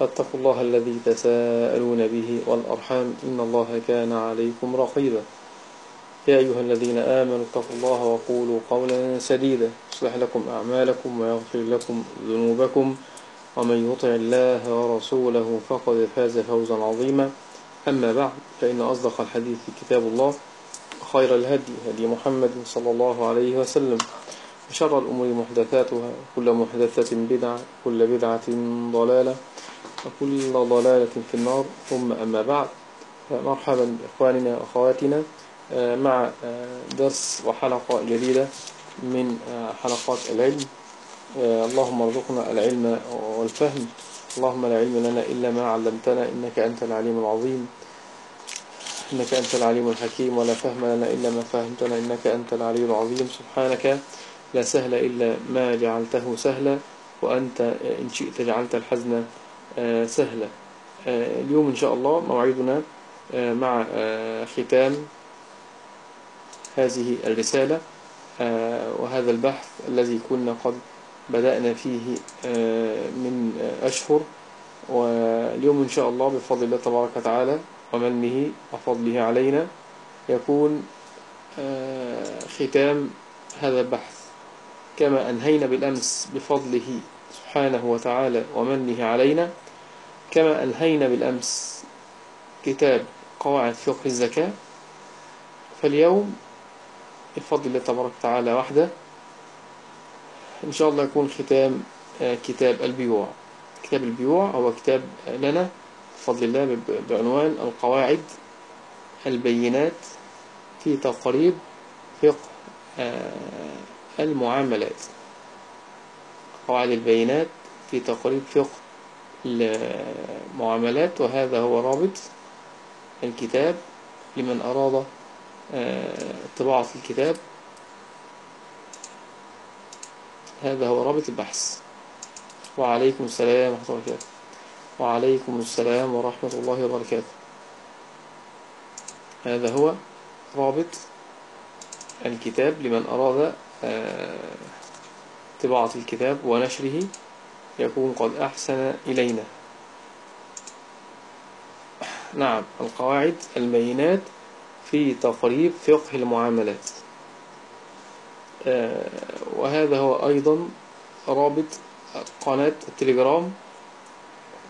فاتقوا الله الذي تساءلون به والأرحام إن الله كان عليكم رقيبا. يا أيها الذين آمنوا اتقوا الله وقولوا قولا سديدا. يصلح لكم أعمالكم ويغفر لكم ذنوبكم. ومن يطع الله ورسوله فقد فاز فوزا عظيما. أما بعد فإن أصدق الحديث كتاب الله خير الهدي هدي محمد صلى الله عليه وسلم. وشر الأمور محدثاتها كل محدثة بدعة كل بدعة ضلالة. وكل ضلالة في النار ثم أما بعد مرحبا بإخواننا وأخواتنا مع درس وحلقة جديدة من حلقات العلم. اللهم ارزقنا العلم والفهم. اللهم لا علم لنا إلا ما علمتنا إنك أنت العليم العظيم. إنك أنت العليم الحكيم ولا فهم لنا إلا ما فهمتنا إنك أنت العلي العظيم. سبحانك لا سهل إلا ما جعلته سهلا وأنت إن شئت جعلت الحزن سهلا اليوم إن شاء الله موعدنا مع ختام هذه الرسالة وهذا البحث الذي كنا قد بدأنا فيه من أشهر. واليوم إن شاء الله بفضل الله تبارك وتعالى ومنه وفضله علينا يكون ختام هذا البحث. كما أنهينا بالأمس بفضله سبحانه وتعالى ومنه علينا كما أنهينا بالأمس كتاب قواعد فقه الزكاة فاليوم بفضل الله تبارك وتعالى وحده إن شاء الله يكون ختام كتاب البيوع. كتاب البيوع هو كتاب لنا بفضل الله بعنوان القواعد البينات في تقريب فقه المعاملات. قواعد البينات في تقريب فقه المعاملات وهذا هو رابط الكتاب لمن أراد طباعة الكتاب. هذا هو رابط البحث. وعليكم السلام ورحمة الله وبركاته. وعليكم السلام ورحمة الله وبركاته. هذا هو رابط الكتاب لمن أراد طباعة الكتاب ونشره. يكون قد أحسن إلينا. نعم القواعد البينات في تقريب فقه المعاملات. وهذا هو أيضا رابط قناة التليجرام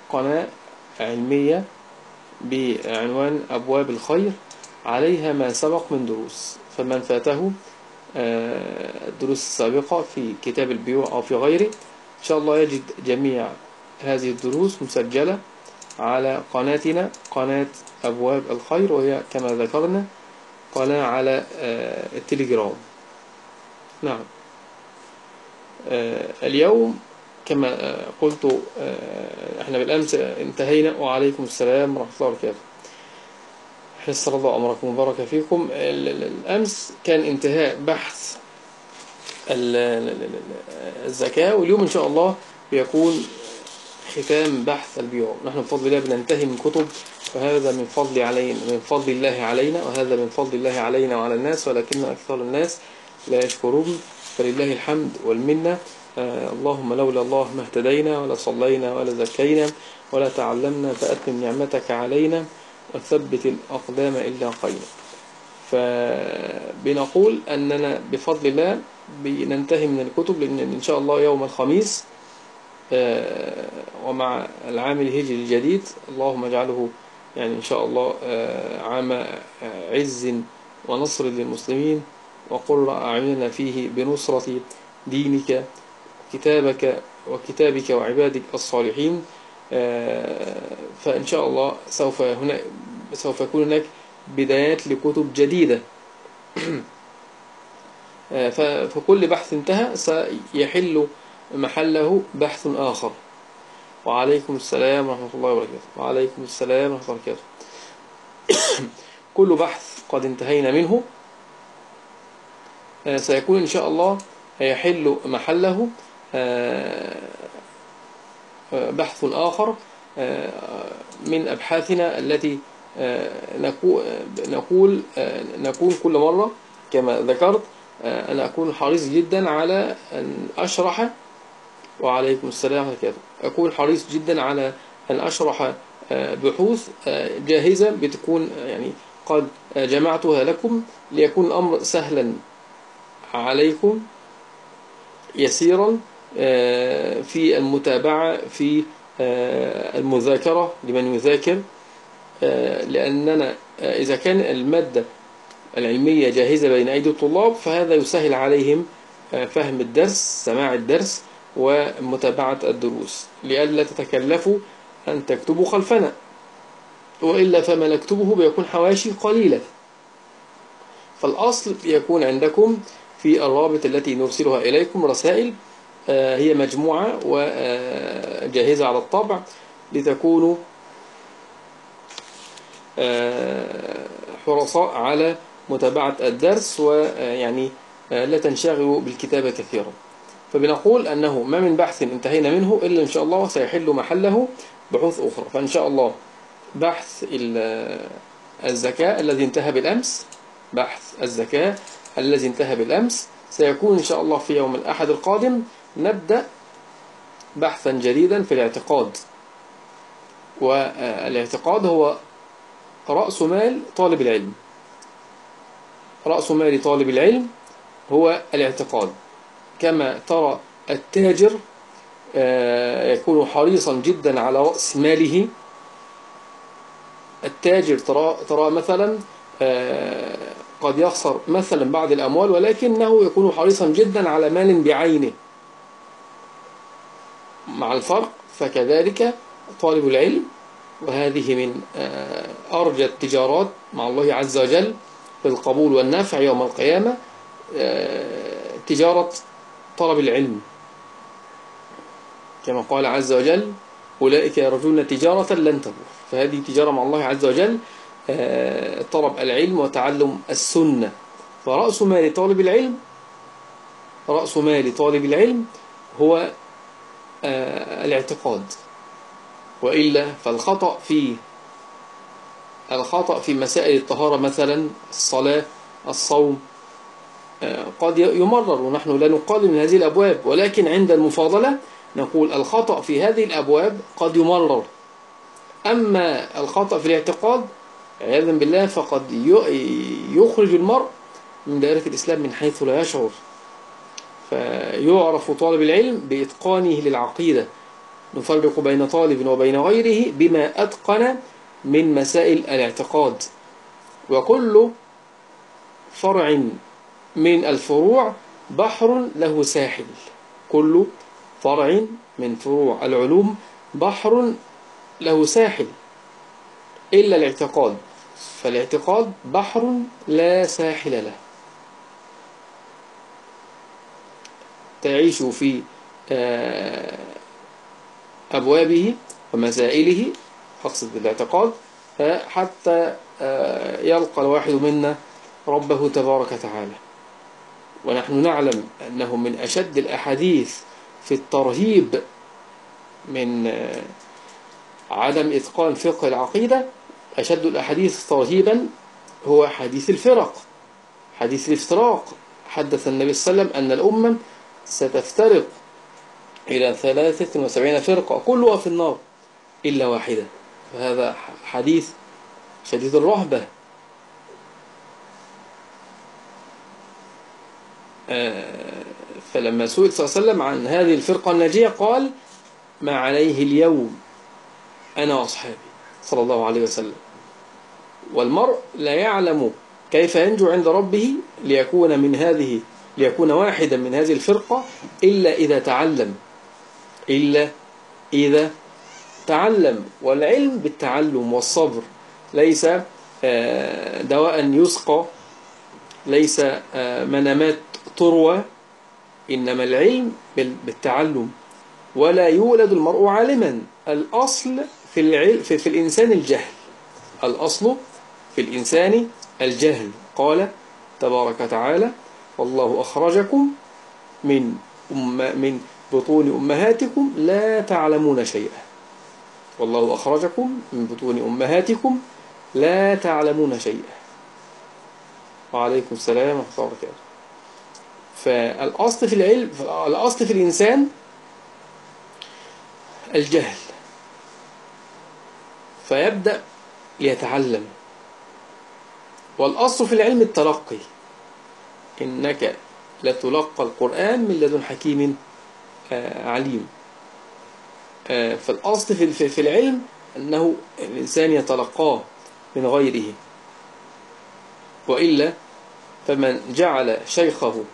قناة علمية بعنوان أبواب الخير عليها ما سبق من دروس. فمن فاته الدروس السابقة في كتاب البيوع أو في غيره إن شاء الله يجد جميع هذه الدروس مسجلة على قناتنا قناة أبواب الخير وهي كما ذكرنا قناة على التليجرام. نعم. اليوم كما قلت إحنا بالأمس انتهينا وعليكم السلام ورحمة الله وبركاته. حسر الله أمركم وبارك فيكم. الأمس كان انتهاء بحث الزكاة واليوم إن شاء الله بيكون ختام بحث البيوع نحن بفضل الله بننتهي من كتب وهذا من فضل علينا من فضل الله علينا وهذا من فضل الله علينا وعلى الناس ولكن أكثر الناس لا يشكرون. فلله الحمد والمنة. آه اللهم لولا الله ما اهتدينا ولا صلينا ولا زكينا ولا تعلمنا فأتم نعمتك علينا وثبت الأقدام إلا قينا فبنقول أننا بفضل الله بننتهي من الكتب لأن إن شاء الله يوم الخميس آه ومع العام الهجري الجديد اللهم اجعله يعني إن شاء الله آه عام عز ونصر للمسلمين وقر أعيننا فيه بنصرة دينك كتابك وكتابك وعبادك الصالحين فإن شاء الله سوف هنا سوف يكون هناك بدايات لكتب جديدة. فكل بحث انتهى سيحل محله بحث آخر. وعليكم السلام ورحمة الله وبركاته. وعليكم السلام ورحمة الله وبركاته. كل بحث قد انتهينا منه آه، سيكون إن شاء الله يحل محله آه، آه، بحث آخر من أبحاثنا التي نقول نكون كل مرة كما ذكرت. أنا أكون حريص جدا على أن أشرح. وعليكم السلام ورحمة أكون حريص جدا على أن أشرح بحوث جاهزة بتكون يعني قد جمعتها لكم. ليكون الأمر سهلا عليكم يسيرا آه، في المتابعة في آه، المذاكرة لمن يذاكر. آه، لأننا إذا كان المادة العلمية جاهزة بين أيدي الطلاب فهذا يسهل عليهم فهم الدرس سماع الدرس ومتابعة الدروس. لئلا تتكلفوا أن تكتبوا خلفنا وإلا فما نكتبه بيكون حواشي قليلة فالأصل يكون عندكم في الرابط التي نرسلها إليكم رسائل آه، هي مجموعة وجاهزة على الطبع لتكونوا آه، حرصاء على متابعة الدرس ويعني آه، لا تنشغلوا بالكتابة كثيرا. فبنقول أنه ما من بحث انتهينا منه إلا إن شاء الله سيحل محله بحوث أخرى. فإن شاء الله بحث الزكاة الذي انتهى بالأمس بحث الزكاة الذي انتهى بالأمس سيكون إن شاء الله في يوم الأحد القادم نبدأ بحثا جديدا في الاعتقاد. والاعتقاد هو رأس مال طالب العلم. رأس مال طالب العلم هو الاعتقاد. كما ترى التاجر آه، يكون حريصا جدا على رأس ماله. التاجر ترى, ترى مثلا آه، قد يخسر مثلا بعض الأموال ولكنه يكون حريصا جدا على مال بعينه. مع الفرق فكذلك طالب العلم وهذه من آه، أرجى التجارات مع الله عز وجل في القبول والنفع يوم القيامة آه، تجارة طلب العلم. كما قال عز وجل أولئك يرجون تجارة لن تبور. فهذه تجارة مع الله عز وجل آه، طلب العلم وتعلم السنة. فرأس مال طالب العلم رأس مال طالب العلم هو آه، الاعتقاد. وإلا فالخطأ في الخطأ في مسائل الطهارة مثلا الصلاة الصوم آه، قد يمرر. ونحن لا نقال من هذه الأبواب. ولكن عند المفاضلة نقول الخطأ في هذه الأبواب قد يمرر. أما الخطأ في الاعتقاد عياذا بالله فقد يخرج المرء من دائرة الإسلام من حيث لا يشعر. فيعرف طالب العلم بإتقانه للعقيدة. نفرق بين طالب وبين غيره بما أتقن من مسائل الاعتقاد. وكل فرع من الفروع بحر له ساحل. كل فرع من فروع العلوم بحر له ساحل. إلا الاعتقاد. فالاعتقاد بحر لا ساحل له. تعيش في آه، أبوابه ومسائله أقصد بالاعتقاد حتى آه، يلقى الواحد منا ربه تبارك وتعالى. ونحن نعلم أنه من أشد الأحاديث في الترهيب من آه، عدم إتقان فقه العقيدة أشد الأحاديث ترهيبا هو حديث الفرق حديث الافتراق. حدث النبي صلى الله عليه وسلم أن الأمة ستفترق إلى ثلاثة وسبعين فرقة كلها في النار إلا واحدة. فهذا حديث شديد الرهبة. آه، فلما سئل صلى الله عليه وسلم عن هذه الفرقة الناجية قال ما عليه اليوم أنا وأصحابي صلى الله عليه وسلم. والمرء لا يعلم كيف ينجو عند ربه ليكون من هذه ليكون واحدا من هذه الفرقة إلا إذا تعلم إلا إذا تعلم والعلم بالتعلم والصبر. ليس آه، دواء يسقى ليس آه، منامات تروى. إنما العلم بالتعلم. ولا يولد المرء عالما. الأصل في, العل في, في الإنسان الجهل. الأصل في الإنسان الجهل. قال تبارك وتعالى والله أخرجكم من أم من بطون أمهاتكم لا تعلمون شيئا. والله أخرجكم من بطون أمهاتكم لا تعلمون شيئا. وعليكم السلام ورحمة الله وبركاته. فالأصل في العلم الأصل في الإنسان الجهل. فيبدأ يتعلم. والأصل في العلم التلقي. إنك لتلقى القرآن من لدن حكيم آه، عليم. فالأصل في العلم أنه الإنسان يتلقاه من غيره. وإلا فمن جعل شيخه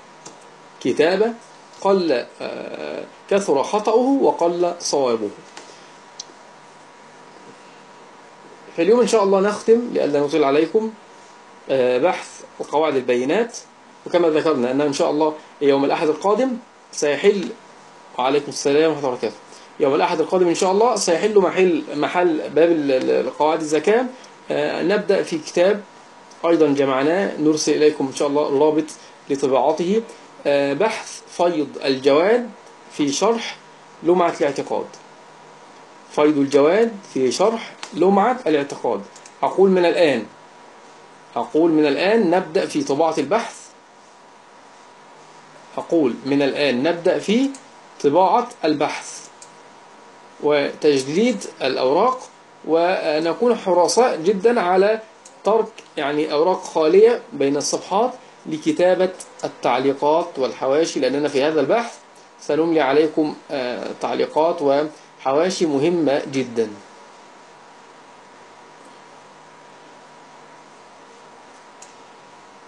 كتابة قل آه، كثر خطأه وقل صوابه. فاليوم إن شاء الله نختم لألا نطيل عليكم بحث وقواعد البينات وكما ذكرنا أنه إن شاء الله يوم الأحد القادم سيحل. وعليكم السلام ورحمة الله وبركاته. يوم الأحد القادم إن شاء الله سيحل محل محل باب القواعد الزكاة. آه، نبدأ في كتاب أيضا جمعناه. نرسل إليكم إن شاء الله الرابط لطباعته. آه، بحث فيض الجواد في شرح لمعة الاعتقاد. فيض الجواد في شرح لمعة الاعتقاد. أقول من الآن. أقول من الآن نبدأ في طباعة البحث. أقول من الآن نبدأ في طباعة البحث. وتجديد الأوراق ونكون حرصاء جدا على ترك يعني أوراق خالية بين الصفحات لكتابة التعليقات والحواشي لأننا في هذا البحث سنملي عليكم آه، تعليقات وحواشي مهمة جدا.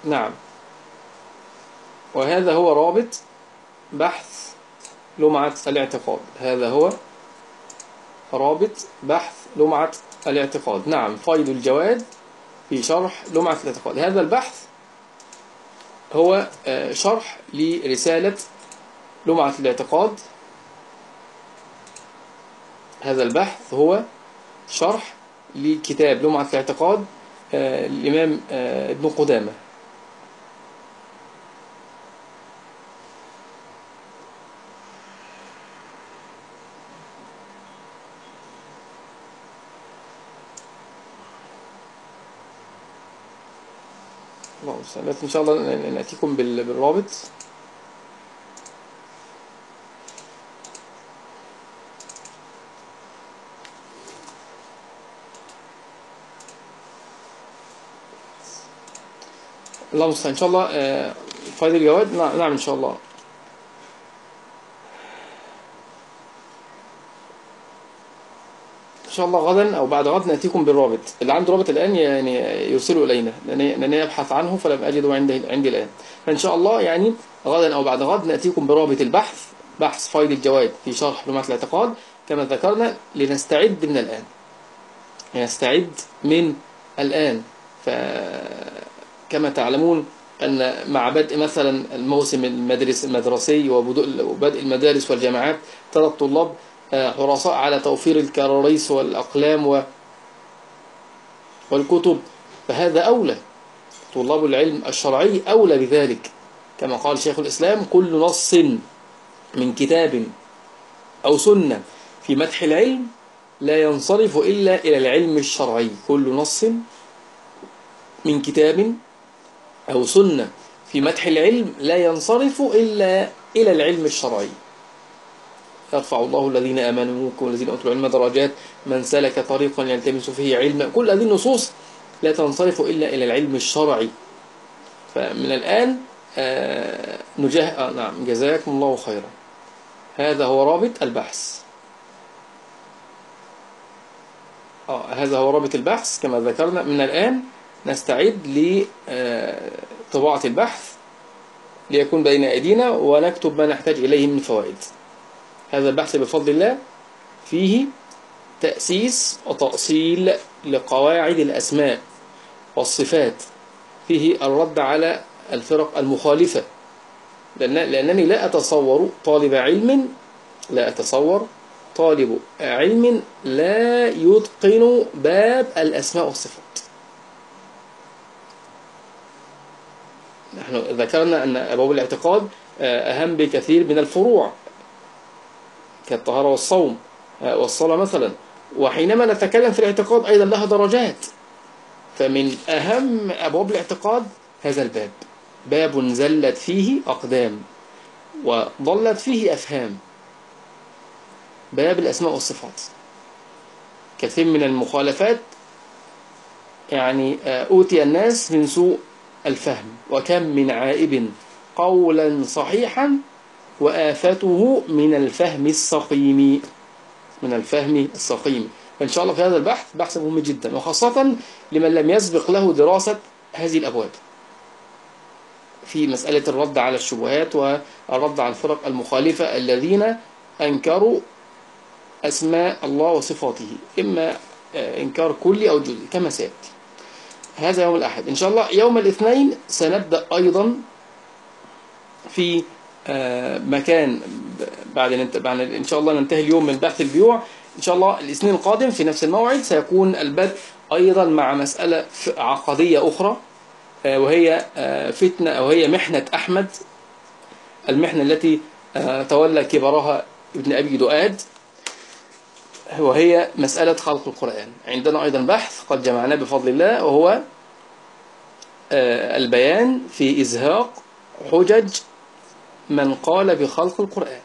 نعم. وهذا هو رابط بحث لمعة الاعتقاد. هذا هو رابط بحث لمعة الاعتقاد. نعم فيض الجواد في شرح لمعة الاعتقاد. هذا البحث هو آه، شرح لرسالة لمعة الاعتقاد. هذا البحث هو شرح لكتاب لمعة الاعتقاد آه، الإمام آه، ابن قدامة. إن شاء الله نأتيكم بالرابط. اللهم إن شاء الله آه، فايد الجواد نعم،, نعم إن شاء الله. شاء الله غدا أو بعد غد نأتيكم بالرابط. اللي عنده رابط الآن يعني يرسله إلينا. لأنني يبحث عنه فلم أجده عندي, عندي الآن. فإن شاء الله يعني غدا أو بعد غد نأتيكم برابط البحث بحث فايد الجواد في شرح لمعة الاعتقاد. كما ذكرنا لنستعد من الآن. لنستعد من الآن. فكما تعلمون أن مع بدء مثلا الموسم المدرس المدرسي وبدء المدارس والجامعات ترى الطلاب حرصاء على توفير الكراريس والأقلام والكتب. فهذا أولى. طلاب العلم الشرعي أولى بذلك. كما قال شيخ الإسلام كل نص من كتاب أو سنة في مدح العلم لا ينصرف إلا إلى العلم الشرعي. كل نص من كتاب أو سنة في مدح العلم لا ينصرف إلا إلى العلم الشرعي. يرفع الله الذين آمنوا منكم والذين أوتوا العلم درجات. من سلك طريقا يلتمس فيه علما. كل هذه النصوص لا تنصرف إلا إلى العلم الشرعي. فمن الآن آه نجاه آه نعم جزاكم الله خيرا. هذا هو رابط البحث. آه هذا هو رابط البحث كما ذكرنا. من الآن نستعد لطباعة البحث ليكون بين أيدينا ونكتب ما نحتاج إليه من فوائد. هذا البحث بفضل الله فيه تأسيس وتأصيل لقواعد الأسماء والصفات. فيه الرد على الفرق المخالفة. لأنني لا أتصور طالب علم لا أتصور طالب علم لا يتقن باب الأسماء والصفات. نحن ذكرنا أن أبواب الاعتقاد آه، أهم بكثير من الفروع. كالطهارة والصوم آه، والصلاة مثلا. وحينما نتكلم في الاعتقاد أيضا لها درجات. فمن أهم أبواب الاعتقاد هذا الباب. باب زلت فيه أقدام وضلت فيه أفهام. باب الأسماء والصفات. كثير من المخالفات يعني آه، أوتي الناس من سوء الفهم. وكم من عائب قولا صحيحا وآفته من الفهم السقيم من الفهم السقيم. فإن شاء الله في هذا البحث بحث مهم جدا وخاصة لمن لم يسبق له دراسة هذه الأبواب. في مسألة الرد على الشبهات والرد على الفرق المخالفة الذين أنكروا أسماء الله وصفاته إما آه، إنكار كلي أو جزئي كما سيأتي. هذا يوم الأحد. إن شاء الله يوم الاثنين سنبدأ أيضا في مكان بعد إن شاء الله ننتهي اليوم من بحث البيوع. إن شاء الله الاثنين القادم في نفس الموعد سيكون البدء أيضا مع مسألة عقدية أخرى آه، وهي فتنة أو هي محنة أحمد المحنة التي تولى كبرها ابن أبي دؤاد وهي مسألة خلق القرآن. عندنا أيضا بحث قد جمعناه بفضل الله وهو آه، البيان في إزهاق حجج من قال بخلق القرآن.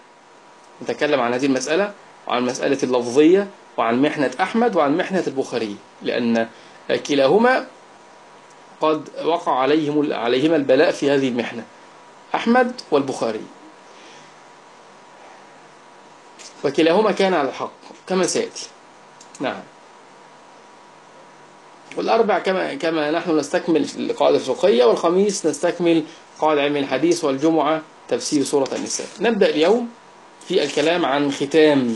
نتكلم عن هذه المسألة وعن مسألة اللفظية وعن محنة أحمد وعن محنة البخاري لأن كلاهما قد وقع عليهم عليهما البلاء في هذه المحنة أحمد والبخاري. وكلاهما كان على الحق كما سيأتي. نعم. والأربع كما كما نحن نستكمل القاعدة الفقهية والخميس نستكمل قاعدة علم الحديث والجمعة تفسير سورة النساء. نبدأ اليوم في الكلام عن ختام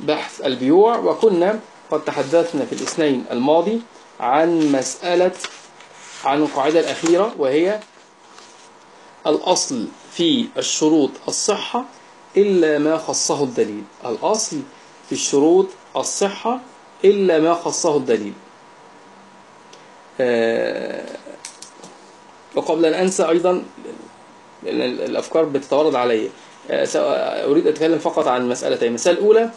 بحث البيوع وكنا قد تحدثنا في الاثنين الماضي عن مسألة عن القاعدة الأخيرة وهي الأصل في الشروط الصحة إلا ما خصه الدليل. الأصل في الشروط الصحة إلا ما خصه الدليل. آه، وقبل أن أنسى أيضا لأن الأفكار بتتورد علي آه، أريد أتكلم فقط عن مسألتين. المسألة الأولى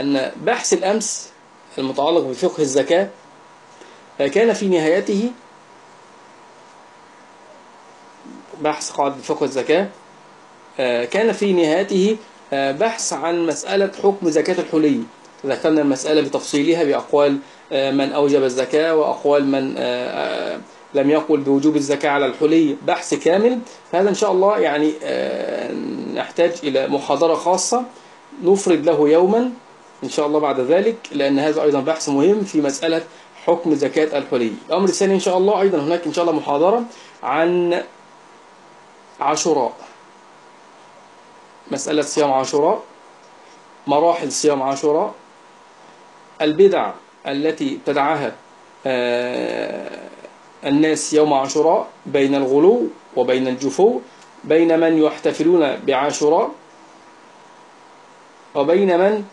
أن بحث الأمس المتعلق بفقه الزكاة آه، كان في نهايته بحث قاعدة فقه الزكاة كان في نهايته آه، بحث عن مسألة حكم زكاة الحلي. ذكرنا المسألة بتفصيلها بأقوال آه، من أوجب الزكاة وأقوال من آه، لم يقل بوجوب الزكاة على الحلي بحث كامل فهذا إن شاء الله يعني نحتاج إلى محاضرة خاصة نفرد له يوما إن شاء الله بعد ذلك لأن هذا أيضا بحث مهم في مسألة حكم زكاة الحلي. الأمر الثاني إن شاء الله أيضا هناك إن شاء الله محاضرة عن عاشوراء. مسألة صيام عاشوراء مراحل صيام عاشوراء البدع التي ابتدعها آه، الناس يوم عاشوراء بين الغلو وبين الجفو بين من يحتفلون بعاشوراء وبين من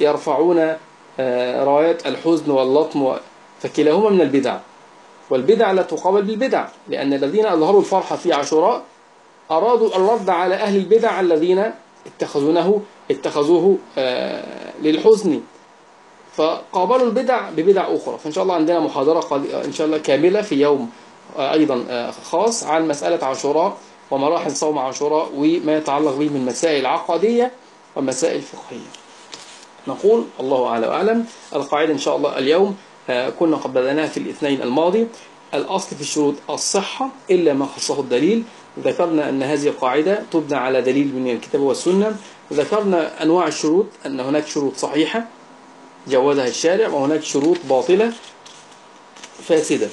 يرفعون آه، رايات الحزن واللطم فكلاهما من البدع. والبدع لا تقابل بالبدع لأن الذين أظهروا الفرحة في عاشوراء أرادوا الرد على أهل البدع الذين اتخذونه اتخذوه آه، للحزن. فقابلوا البدع ببدع أخرى. فإن شاء الله عندنا محاضرة إن شاء الله كاملة في يوم آه، أيضا آه، خاص عن مسألة عاشوراء ومراحل صوم عاشوراء وما يتعلق به من مسائل عقدية ومسائل فقهية. نقول الله أعلى وأعلم. القاعدة إن شاء الله اليوم كنا قد بدأناها في الاثنين الماضي. الأصل في الشروط الصحة إلا ما خصه الدليل. ذكرنا أن هذه القاعدة تبنى على دليل من الكتاب والسنة. ذكرنا أنواع الشروط أن هناك شروط صحيحة. جوزها الشارع وهناك شروط باطلة فاسدة.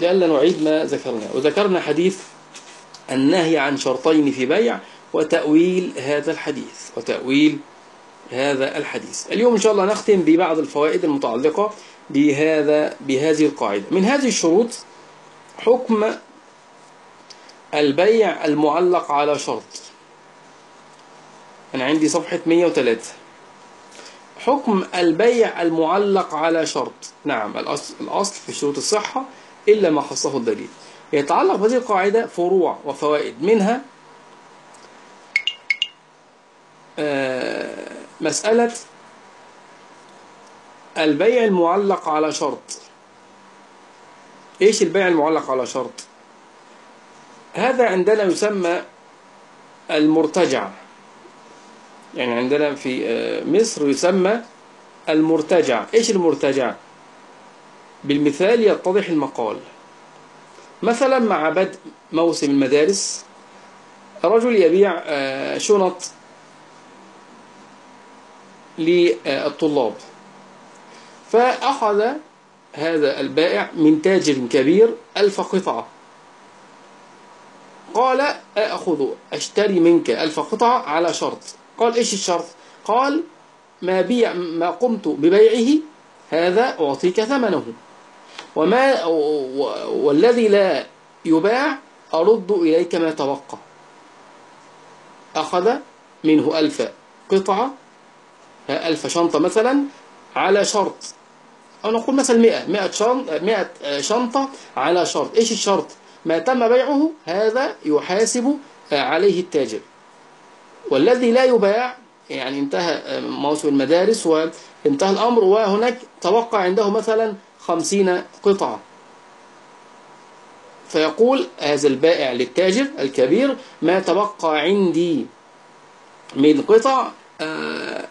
لألا نعيد ما ذكرنا. وذكرنا حديث النهي عن شرطين في بيع وتأويل هذا الحديث وتأويل هذا الحديث. اليوم إن شاء الله نختم ببعض الفوائد المتعلقة بهذا بهذه القاعدة. من هذه الشروط حكم البيع المعلق على شرط. أنا عندي صفحة 103 حكم البيع المعلق على شرط. نعم الأصل, الأصل في شروط الصحة إلا ما خصه الدليل. يتعلق بهذه القاعدة فروع وفوائد. منها آه، مسألة البيع المعلق على شرط. إيش البيع المعلق على شرط؟ هذا عندنا يسمى المرتجع. يعني عندنا في آه، مصر يسمى المرتجع. إيش المرتجع؟ بالمثال يتضح المقال. مثلا مع بدء موسم المدارس رجل يبيع آه، شنط للطلاب. فأخذ هذا البائع من تاجر كبير ألف قطعة. قال أخذ أشتري منك ألف قطعة على شرط. قال إيش الشرط؟ قال ما بيع ما قمت ببيعه هذا أعطيك ثمنه. وما والذي لا يباع أرد إليك ما تبقى أخذ منه ألف قطعة ألف شنطة مثلا على شرط. أو نقول مثلا مئة مئة شنطة, مئة شنطة على شرط. إيش الشرط؟ ما تم بيعه هذا يحاسب عليه التاجر. والذي لا يباع يعني انتهى موسم المدارس وانتهى الأمر وهناك توقع عنده مثلا خمسين قطعة. فيقول هذا البائع للتاجر الكبير ما تبقى عندي من قطع آه،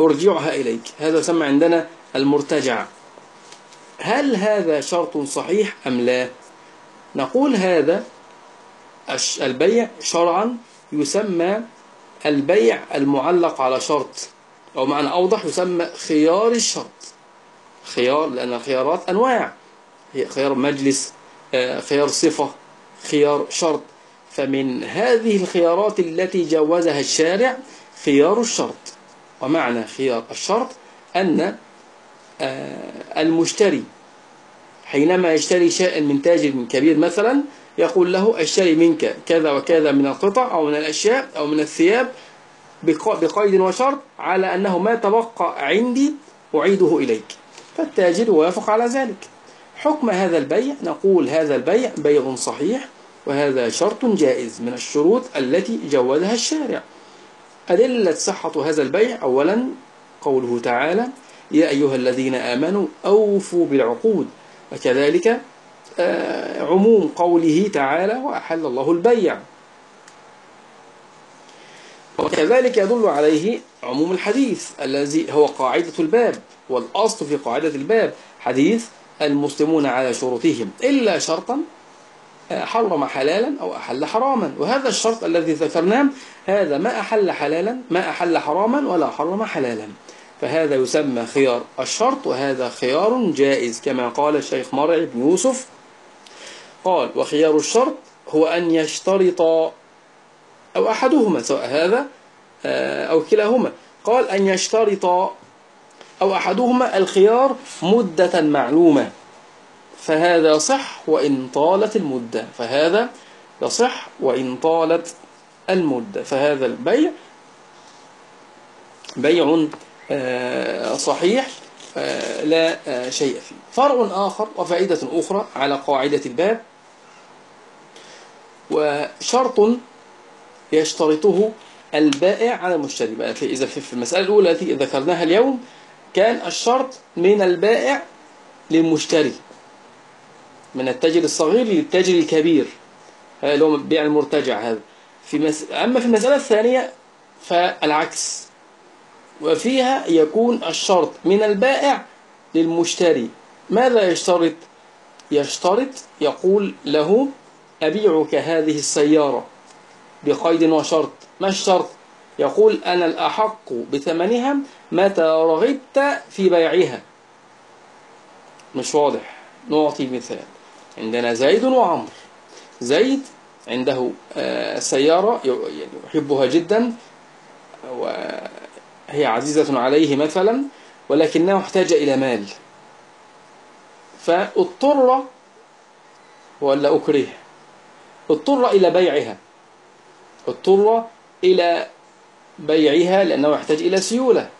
أرجعها إليك. هذا يسمى عندنا المرتجع. هل هذا شرط صحيح أم لا؟ نقول هذا البيع شرعا يسمى البيع المعلق على شرط أو معنى أوضح يسمى خيار الشرط. خيار لأن الخيارات أنواع. خيار مجلس آه، خيار صفة خيار شرط. فمن هذه الخيارات التي جوزها الشارع خيار الشرط. ومعنى خيار الشرط أن آه، المشتري حينما يشتري شيئا من تاجر كبير مثلا يقول له اشتري منك كذا وكذا من القطع أو من الأشياء أو من الثياب بقيد وشرط على أنه ما تبقى عندي أعيده إليك. فالتاجر يوافق على ذلك. حكم هذا البيع نقول هذا البيع بيع صحيح وهذا شرط جائز من الشروط التي جوزها الشارع. أدلة صحة هذا البيع أولا قوله تعالى يا أيها الذين آمنوا أوفوا بالعقود. وكذلك عموم قوله تعالى وأحل الله البيع. وكذلك يدل عليه عموم الحديث الذي هو قاعدة الباب والأصل في قاعدة الباب حديث المسلمون على شروطهم إلا شرطا آه، حرم حلالا أو أحل حراما. وهذا الشرط الذي ذكرناه هذا ما أحل حلالا ما أحل حراما ولا حرم حلالا. فهذا يسمى خيار الشرط وهذا خيار جائز كما قال الشيخ مرع بن يوسف قال وخيار الشرط هو أن يشترط أو أحدهما سواء هذا آه، أو كلاهما. قال أن يشترط أو أحدهما الخيار مدة معلومة. فهذا يصح وإن طالت المدة. فهذا يصح وإن طالت المدة. فهذا البيع بيع آه، صحيح آه، لا شيء فيه. فرع آخر وفائدة أخرى على قاعدة الباب. وشرط يشترطه البائع على المشتري. إذا في المسألة الأولى التي ذكرناها اليوم كان الشرط من البائع للمشتري. من التاجر الصغير للتاجر الكبير. اللي هو بيع المرتجع هذا. في مس... أما في المسألة الثانية فالعكس. وفيها يكون الشرط من البائع للمشتري. ماذا يشترط؟ يشترط يقول له أبيعك هذه السيارة بقيد وشرط. ما الشرط؟ يقول أنا الأحق بثمنها متى رغبت في بيعها. مش واضح. نعطي مثال. عندنا زيد وعمر. زيد عنده آه، سيارة يعني يحبها جدا وهي عزيزة عليه مثلا ولكنه احتاج إلى مال. فأضطر ولا أكره؟ اضطر إلى بيعها. اضطر إلى بيعها لأنه يحتاج إلى سيولة.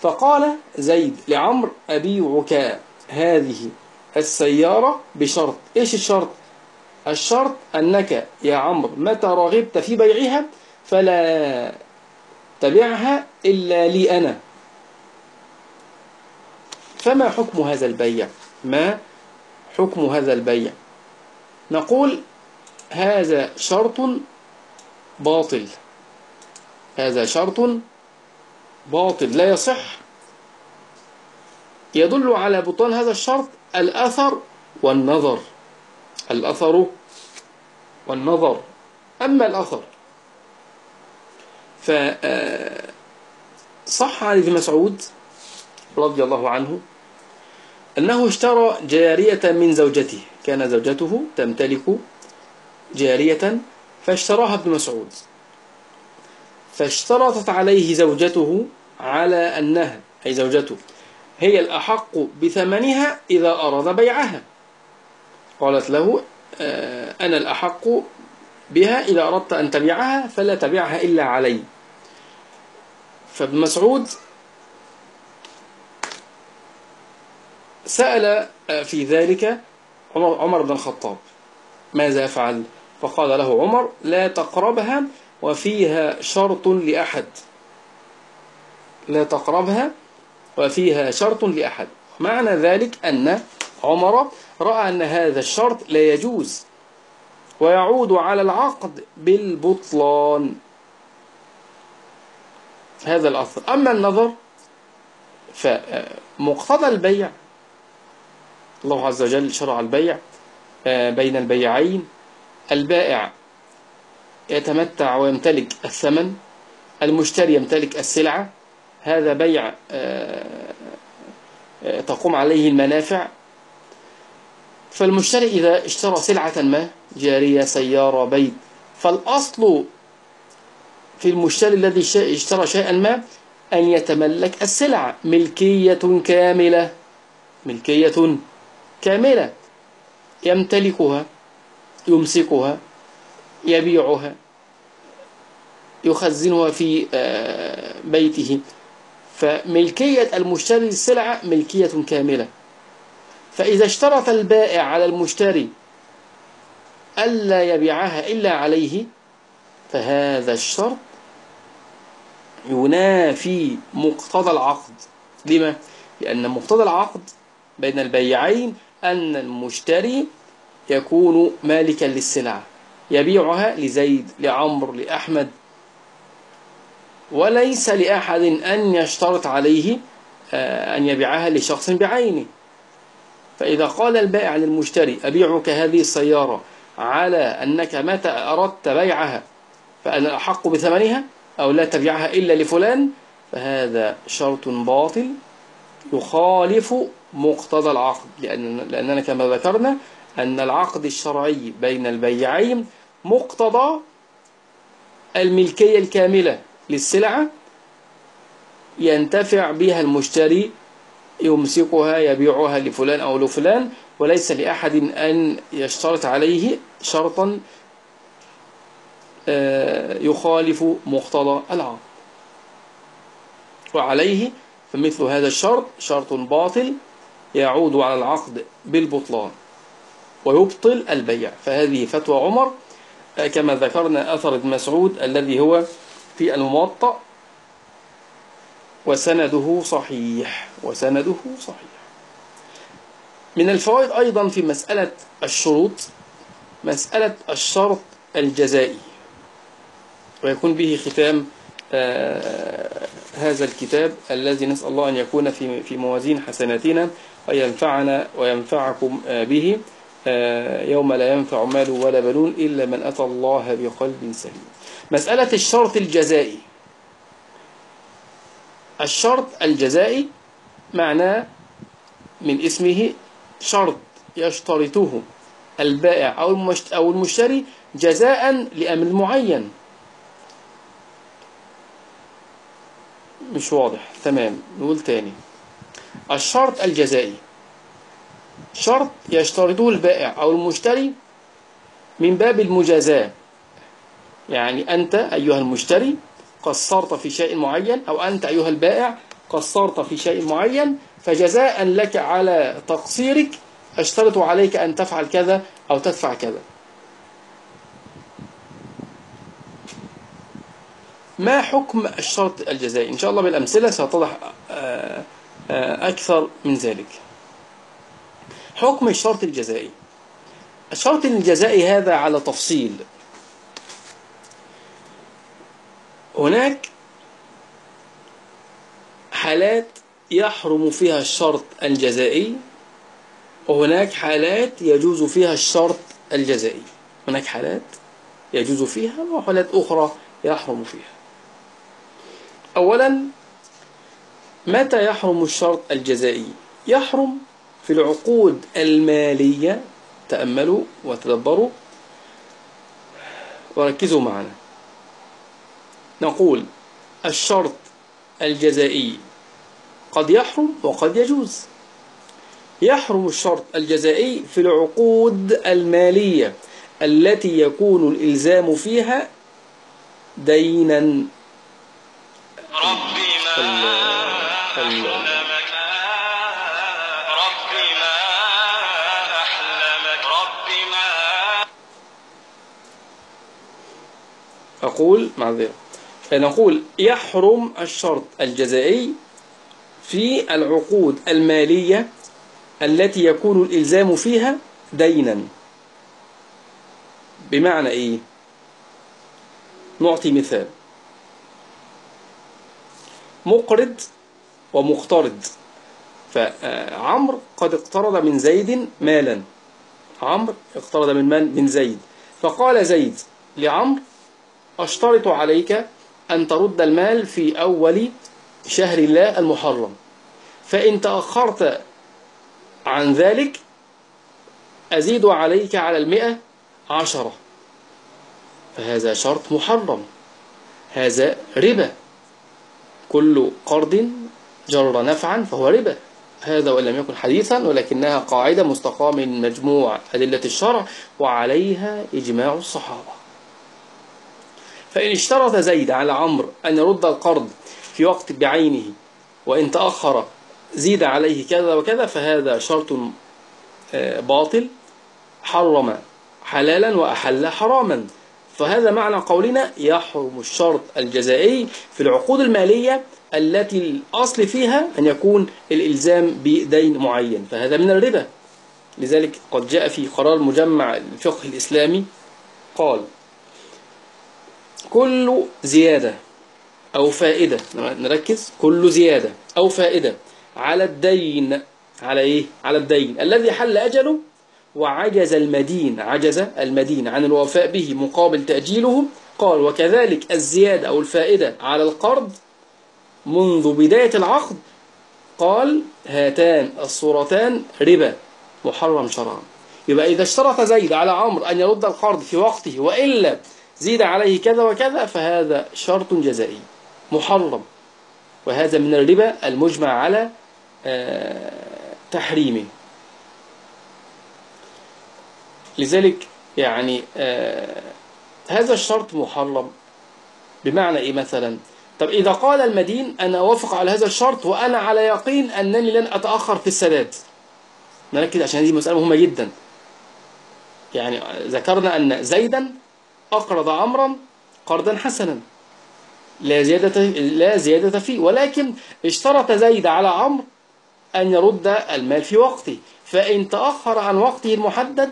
فقال زيد لعمر أبيعك هذه السيارة بشرط. إيش الشرط؟ الشرط أنك يا عمرو متى رغبت في بيعها فلا تبعها إلا لي أنا. فما حكم هذا البيع؟ ما حكم هذا البيع. نقول هذا شرط باطل. هذا شرط باطل. لا يصح. يدل على بطلان هذا الشرط الأثر والنظر. الأثر والنظر. أما الأثر فصح عن ابن مسعود رضي الله عنه أنه اشترى جارية من زوجته. كان زوجته تمتلك جارية فاشتراها ابن مسعود. فاشترطت عليه زوجته على أنها أي زوجته هي الأحق بثمنها إذا أراد بيعها. قالت له آه، أنا الأحق بها إذا أردت أن تبيعها فلا تبيعها إلا علي. فابن مسعود سأل آه، في ذلك عمر بن الخطاب ماذا يفعل فقال له عمر لا تقربها وفيها شرط لأحد. لا تقربها وفيها شرط لأحد. معنى ذلك أن عمر رأى أن هذا الشرط لا يجوز ويعود على العقد بالبطلان. هذا الأثر أما النظر فمقتضى البيع الله عز وجل شرع البيع آه، بين البيعين. البائع يتمتع ويمتلك الثمن المشتري يمتلك السلعة. هذا بيع آه، آه، تقوم عليه المنافع. فالمشتري إذا اشترى سلعة ما جارية سيارة بيت فالأصل في المشتري الذي اشترى شيئا ما أن يتملك السلعة ملكية كاملة. ملكية كاملة. يمتلكها يمسكها يبيعها يخزنها في آه، بيته. فملكية المشتري للسلعة ملكية كاملة. فإذا اشترط البائع على المشتري ألا يبيعها إلا عليه فهذا الشرط ينافي مقتضى العقد. لما؟ لأن مقتضى العقد بين البيعين أن المشتري يكون مالكا للسلعة يبيعها لزيد لعمر لأحمد. وليس لأحد أن يشترط عليه آه، أن يبيعها لشخص بعينه. فإذا قال البائع للمشتري أبيعك هذه السيارة على أنك متى أردت بيعها فأنا أحق بثمنها أو لا تبيعها إلا لفلان؟ فهذا شرط باطل يخالف مقتضى العقد لأن لأننا كما ذكرنا أن العقد الشرعي بين البيعين مقتضى الملكية الكاملة للسلعة ينتفع بها المشتري يمسكها يبيعها لفلان أو لفلان وليس لأحد أن يشترط عليه شرطا آه، يخالف مقتضى العقد. وعليه فمثل هذا الشرط شرط باطل يعود على العقد بالبطلان ويبطل البيع. فهذه فتوى عمر آه، كما ذكرنا أثر ابن مسعود الذي هو في الموطأ وسنده صحيح وسنده صحيح. من الفوائد أيضا في مسألة الشروط مسألة الشرط الجزائي. ويكون به ختام آه هذا الكتاب الذي نسأل الله أن يكون في في موازين حسناتنا. وينفعنا وينفعكم آه به آه يوم لا ينفع مال ولا بنون إلا من أتى الله بقلب سليم. مسألة الشرط الجزائي. الشرط الجزائي معناه من اسمه شرط يشترطه البائع أو المشتري جزاء لأمر معين. مش واضح. تمام. نقول تاني. الشرط الجزائي. شرط يشترطه البائع أو المشتري من باب المجازاة. يعني أنت أيها المشتري قصرت في شيء معين أو أنت أيها البائع قصرت في شيء معين فجزاء لك على تقصيرك أشترط عليك أن تفعل كذا أو تدفع كذا. ما حكم الشرط الجزائي؟ إن شاء الله بالأمثلة سيتضح آه، أكثر من ذلك. حكم الشرط الجزائي. الشرط الجزائي هذا على تفصيل. هناك حالات يحرم فيها الشرط الجزائي وهناك حالات يجوز فيها الشرط الجزائي. هناك حالات يجوز فيها وحالات أخرى يحرم فيها. أولا متى يحرم الشرط الجزائي؟ يحرم في العقود المالية. تأملوا وتدبروا. وركزوا معنا. نقول الشرط الجزائي قد يحرم وقد يجوز. يحرم الشرط الجزائي في العقود المالية التي يكون الإلزام فيها دينا. ربي ما أحلمك ربي ما أحلمك ربي ما أقول معذرة. نقول يحرم الشرط الجزائي في العقود المالية التي يكون الإلزام فيها دينا. بمعنى إيه؟ نعطي مثال. مقرض ومقترض. فعمر قد اقترض من زيد مالا. عمرو اقترض من من؟ من زيد. فقال زيد لعمرو أشترط عليك أن ترد المال في أول شهر الله المحرم. فإن تأخرت عن ذلك أزيد عليك على المئة عشرة. فهذا شرط محرم. هذا ربا. كل قرض جر نفعا فهو ربا. هذا وإن لم يكن حديثا ولكنها قاعدة مستقاة من مجموع أدلة الشرع وعليها إجماع الصحابة. فإن اشترط زيد على عمرو أن يرد القرض في وقت بعينه وإن تأخر زيد عليه كذا وكذا فهذا شرط آه، باطل حرم حلالا وأحل حراما. فهذا معنى قولنا يحرم الشرط الجزائي في العقود المالية التي الأصل فيها أن يكون الإلزام بدين معين فهذا من الربا. لذلك قد جاء في قرار مجمع الفقه الإسلامي قال كل زيادة أو فائدة نركز كل زيادة أو فائدة على الدين على إيه؟ على الدين. الذي حل أجله؟ وعجز المدين عجز المدين عن الوفاء به مقابل تأجيله قال وكذلك الزيادة أو الفائدة على القرض منذ بداية العقد. قال هاتان الصورتان ربا محرم شرعا. يبقى إذا اشترط زيد على عمرو أن يرد القرض في وقته وإلا زيد عليه كذا وكذا فهذا شرط جزائي محرم. وهذا من الربا المجمع على آه، تحريمه. لذلك يعني آه، هذا الشرط محرم. بمعنى إيه مثلا؟ طب إذا قال المدين أنا أوافق على هذا الشرط وأنا على يقين أنني لن أتأخر في السداد. نركز عشان دي مسألة مهمة جدا. يعني ذكرنا أن زيدا أقرض عمرا قرضا حسنا. لا زيادة لا زيادة فيه. ولكن اشترط زيد على عمرو أن يرد المال في وقته. فإن تأخر عن وقته المحدد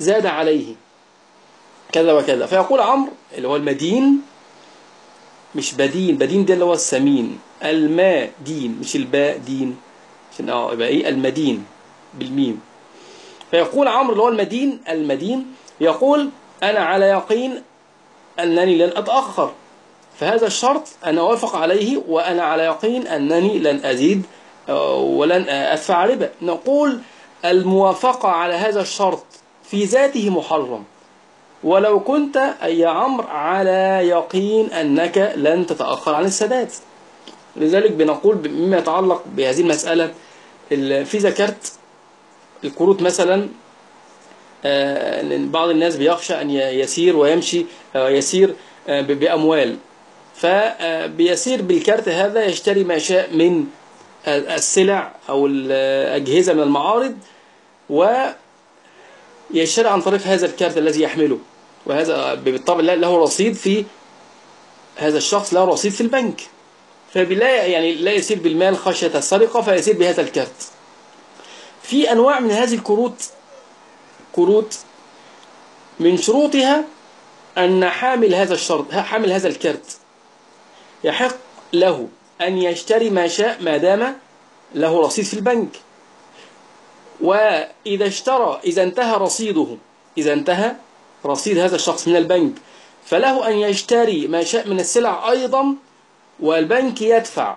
زاد عليه كذا وكذا. فيقول عمرو اللي هو المدين مش بدين بدين ده اللي هو السمين. الماء دين مش الباء دين عشان آه يبقى إيه؟ المدين بالميم. فيقول عمرو اللي هو المدين المدين يقول أنا على يقين أنني لن أتأخر. فهذا الشرط أنا أوافق عليه وأنا على يقين أنني لن أزيد آه، ولن أدفع ربا. نقول الموافقة على هذا الشرط في ذاته محرم. ولو كنت أي عمرو على يقين أنك لن تتأخر عن السداد. لذلك بنقول مما يتعلق بهذه المسألة في ذكرت القروض مثلا آه، بعض الناس بيخشى أن يسير ويمشي آه، يسير آه، بأموال. فبيسير بالكارت هذا يشتري ما شاء من السلع أو الأجهزة من المعارض ويشتري عن طريق هذا الكارت الذي يحمله. وهذا بالطبع له رصيد في هذا الشخص له رصيد في البنك. فبلا يعني لا يسير بالمال خشية السرقة فيسير بهذا الكارت. في أنواع من هذه الكروت كروت من شروطها أن حامل هذا الشرط حامل هذا الكارت. يحق له أن يشتري ما شاء ما دام له رصيد في البنك. وإذا اشترى إذا انتهى رصيده إذا انتهى رصيد هذا الشخص من البنك فله أن يشتري ما شاء من السلع أيضا والبنك يدفع.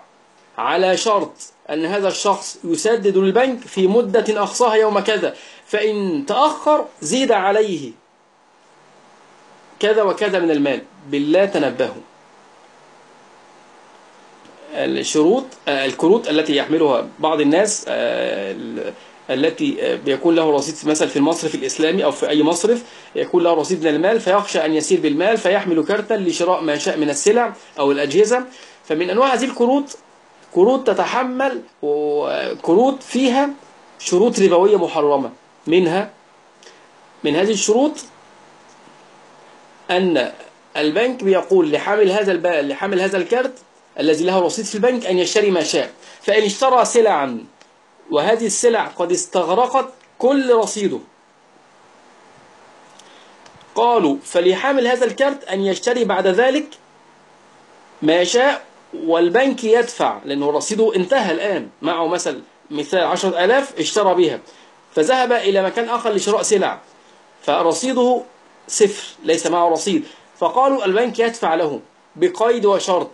على شرط أن هذا الشخص يسدد للبنك في مدة أقصاها يوم كذا. فإن تأخر زيد عليه. كذا وكذا من المال. بالله تنبهوا. الشروط الكروت التي يحملها بعض الناس آه، التي آه، بيكون له رصيد مثلا في المصرف الإسلامي أو في أي مصرف يكون له رصيد من المال فيخشى أن يسير بالمال فيحمل كارتا لشراء ما شاء من السلع أو الأجهزة فمن أنواع هذه الكروت كروت تتحمل وكروت فيها شروط ربوية محرمة منها من هذه الشروط أن البنك بيقول لحامل هذا. لحامل هذا الكارت الذي له رصيد في البنك أن يشتري ما شاء فإن اشترى سلعا وهذه السلع قد استغرقت كل رصيده. قالوا فلحامل هذا الكارت أن يشتري بعد ذلك؟ ما شاء والبنك يدفع لأنه رصيده انتهى الآن. معه مثل مثال عشرة ألاف اشترى بها. فذهب إلى مكان آخر لشراء سلع. فرصيده صفر ليس معه رصيد. فقالوا البنك يدفع له بقيد وشرط.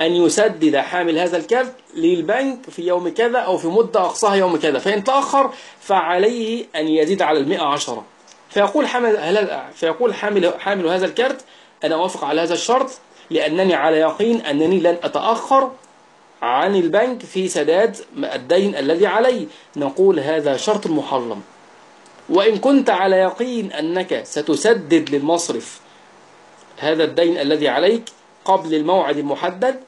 أن يسدد حامل هذا الكارت للبنك في يوم كذا أو في مدة أقصاها يوم كذا فإن تأخر فعليه أن يزيد على المئة عشرة. فيقول حامل فيقول حامل حامل هذا الكارت أنا أوافق على هذا الشرط لأنني على يقين أنني لن أتأخر عن البنك في سداد الدين الذي علي نقول هذا شرط محرم. وإن كنت على يقين أنك ستسدد للمصرف هذا الدين الذي عليك قبل الموعد المحدد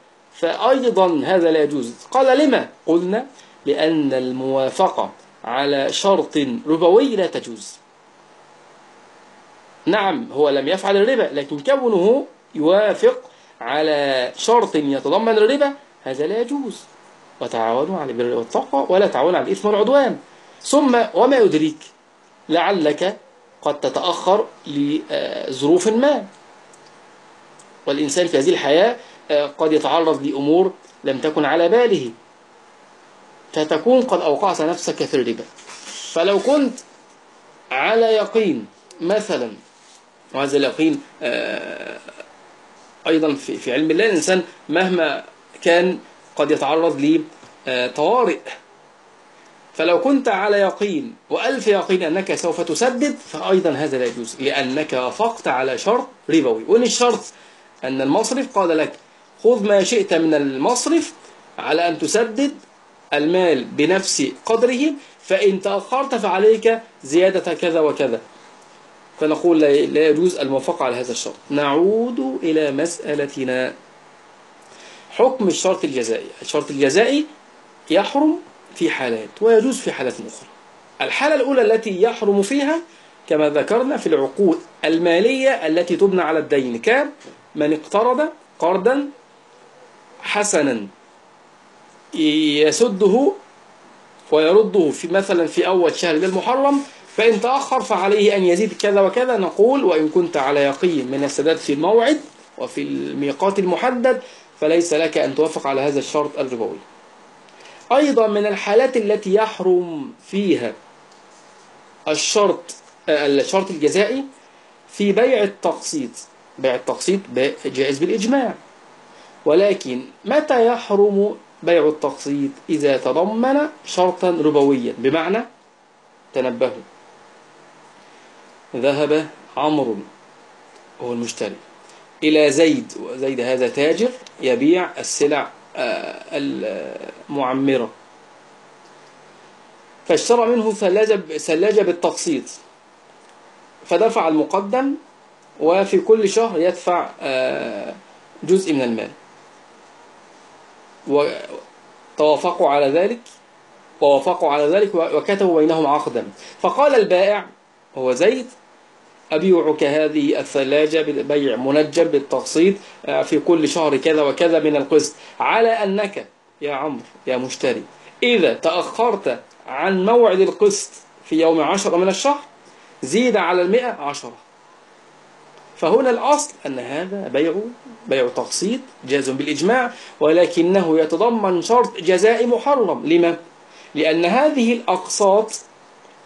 فأيضا هذا لا يجوز. قال لما؟ قلنا لأن الموافقة على شرط ربوي لا تجوز. نعم هو لم يفعل الربا لكن كونه يوافق على شرط يتضمن الربا هذا لا يجوز. وتعاونوا على البر والتقوى ولا تعاونوا على الإثم والعدوان. ثم وما يدريك؟ لعلك قد تتأخر لظروف ما. والإنسان في هذه الحياة قد يتعرض لأمور لم تكن على باله فتكون قد أوقعت نفسك في الربا. فلو كنت على يقين مثلا وهذا اليقين آه، أيضا في علم الله الإنسان مهما كان قد يتعرض لطوارئ. فلو كنت على يقين وألف يقين أنك سوف تسدد فأيضا هذا لا يجوز لأنك وافقت على شرط ربوي. وإن الشرط أن المصرف قال لك خذ ما شئت من المصرف على أن تسدد المال بنفس قدره فإن تأخرت فعليك زيادة كذا وكذا. فنقول لا يجوز الموافقة على هذا الشرط. نعود إلى مسألتنا. حكم الشرط الجزائي. الشرط الجزائي يحرم في حالات ويجوز في حالات أخرى. الحالة الأولى التي يحرم فيها كما ذكرنا في العقود المالية التي تبنى على الدين كمن اقترض قرضا حسنا يسده ويرده في مثلا في أول شهر للمحرم فإن تأخر فعليه أن يزيد كذا وكذا نقول وإن كنت على يقين من السداد في الموعد وفي الميقات المحدد فليس لك أن توافق على هذا الشرط الربوي. أيضا من الحالات التي يحرم فيها الشرط الشرط الجزائي في بيع التقسيط. بيع التقسيط جائز بالإجماع. ولكن متى يحرم بيع التقسيط؟ إذا تضمن شرطا ربويا. بمعنى تنبهوا. ذهب عمرو هو المشتري إلى زيد وزيد هذا تاجر يبيع السلع آه، المعمرة. فاشترى منه ثلاجة ثلاجة بالتقسيط. فدفع المقدم وفي كل شهر يدفع آه، جزء من المال. وتوافقوا على ذلك ووافقوا على ذلك وكتبوا بينهم عقدا. فقال البائع هو زيد أبيعك هذه الثلاجة ببيع منجم بالتقسيط آه، في كل شهر كذا وكذا من القسط على أنك يا عمرو يا مشتري إذا تأخرت عن موعد القسط في يوم عشرة من الشهر زيد على المئة عشرة. فهنا الأصل أن هذا بيع بيع تقسيط جاز بالإجماع ولكنه يتضمن شرط جزاء محرم. لما؟ لأن هذه الأقساط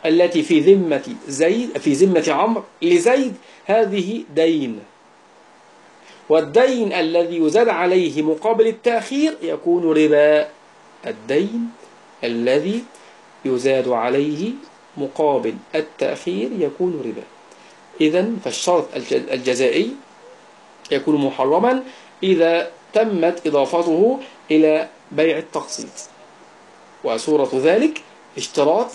التي في ذمة زيد في ذمة عمرو لزيد هذه دين. والدين الذي يزاد عليه مقابل التأخير يكون ربا الدين الذي يزاد عليه مقابل التأخير يكون ربا. إذا فالشرط الجزائي يكون محرما إذا تمت إضافته إلى بيع التقسيط. وصورة ذلك اشتراط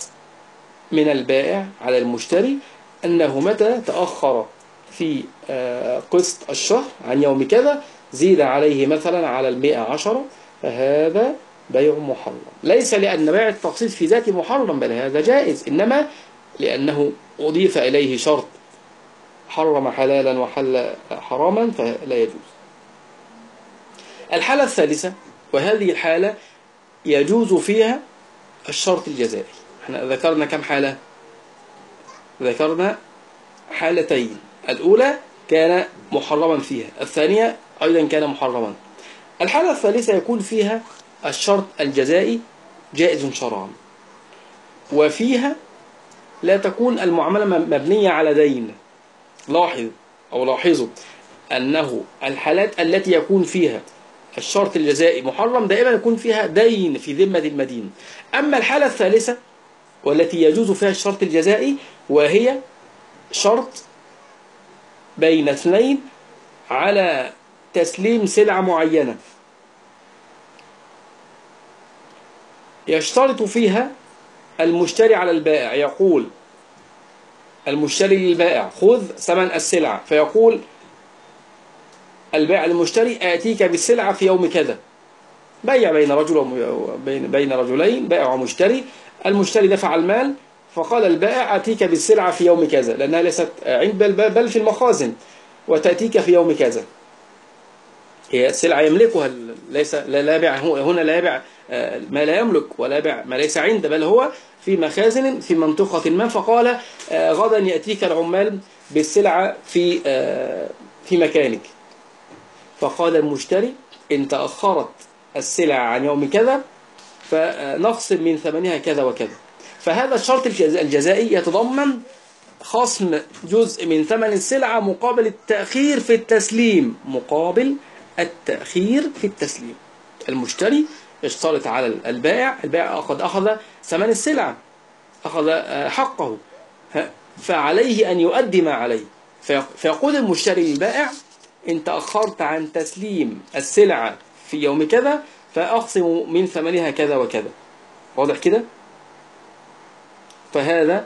من البائع على المشتري أنه متى تأخر في آه، قسط الشهر عن يوم كذا زيد عليه مثلا على المئة عشرة فهذا بيع محرم. ليس لأن بيع التقسيط في ذاته محرم بل هذا جائز. إنما لأنه أضيف إليه شرط حرم حلالا وحل حراما فلا يجوز. الحالة الثالثة وهذه الحالة يجوز فيها الشرط الجزائي إحنا ذكرنا كم حالة؟ ذكرنا حالتين. الأولى كان محرما فيها الثانية أيضا كان محرما. الحالة الثالثة يكون فيها الشرط الجزائي جائز شرعا. وفيها لا تكون المعاملة مبنية على دين. لاحظ أو لاحظوا أنه الحالات التي يكون فيها الشرط الجزائي محرم دائما يكون فيها دين في ذمة المدين أما الحالة الثالثة والتي يجوز فيها الشرط الجزائي وهي شرط بين اثنين على تسليم سلعة معينة. يشترط فيها المشتري على البائع. يقول المشتري للبائع خذ ثمن السلعة. فيقول البائع للمشتري آتيك بالسلعة في يوم كذا. بيع بين رجل بين بين رجلين بائع ومشتري. المشتري دفع المال فقال البائع آتيك بالسلعة في يوم كذا لأنها ليست عند بل, بل في المخازن وتأتيك في يوم كذا. هي سلعة يملكها ليس لا يبيع هنا لا يبيع ما لا يملك ولا يبيع ما ليس عنده بل هو في مخازن في منطقة ما. فقال آه، غدا يأتيك العمال بالسلعة في آه، في مكانك. فقال المشتري إن تأخرت السلعة عن يوم كذا فنخصم من ثمنها كذا وكذا. فهذا الشرط الجزائي يتضمن خصم جزء من ثمن السلعة مقابل التأخير في التسليم مقابل التأخير في التسليم. المشتري اشترط على البائع البائع قد أخذ ثمن السلعة أخذ آه، حقه. فعليه أن يؤدي ما عليه. فيقول المشتري للبائع إن تأخرت عن تسليم السلعة في يوم كذا فأخصم من ثمنها كذا وكذا. واضح كده؟ فهذا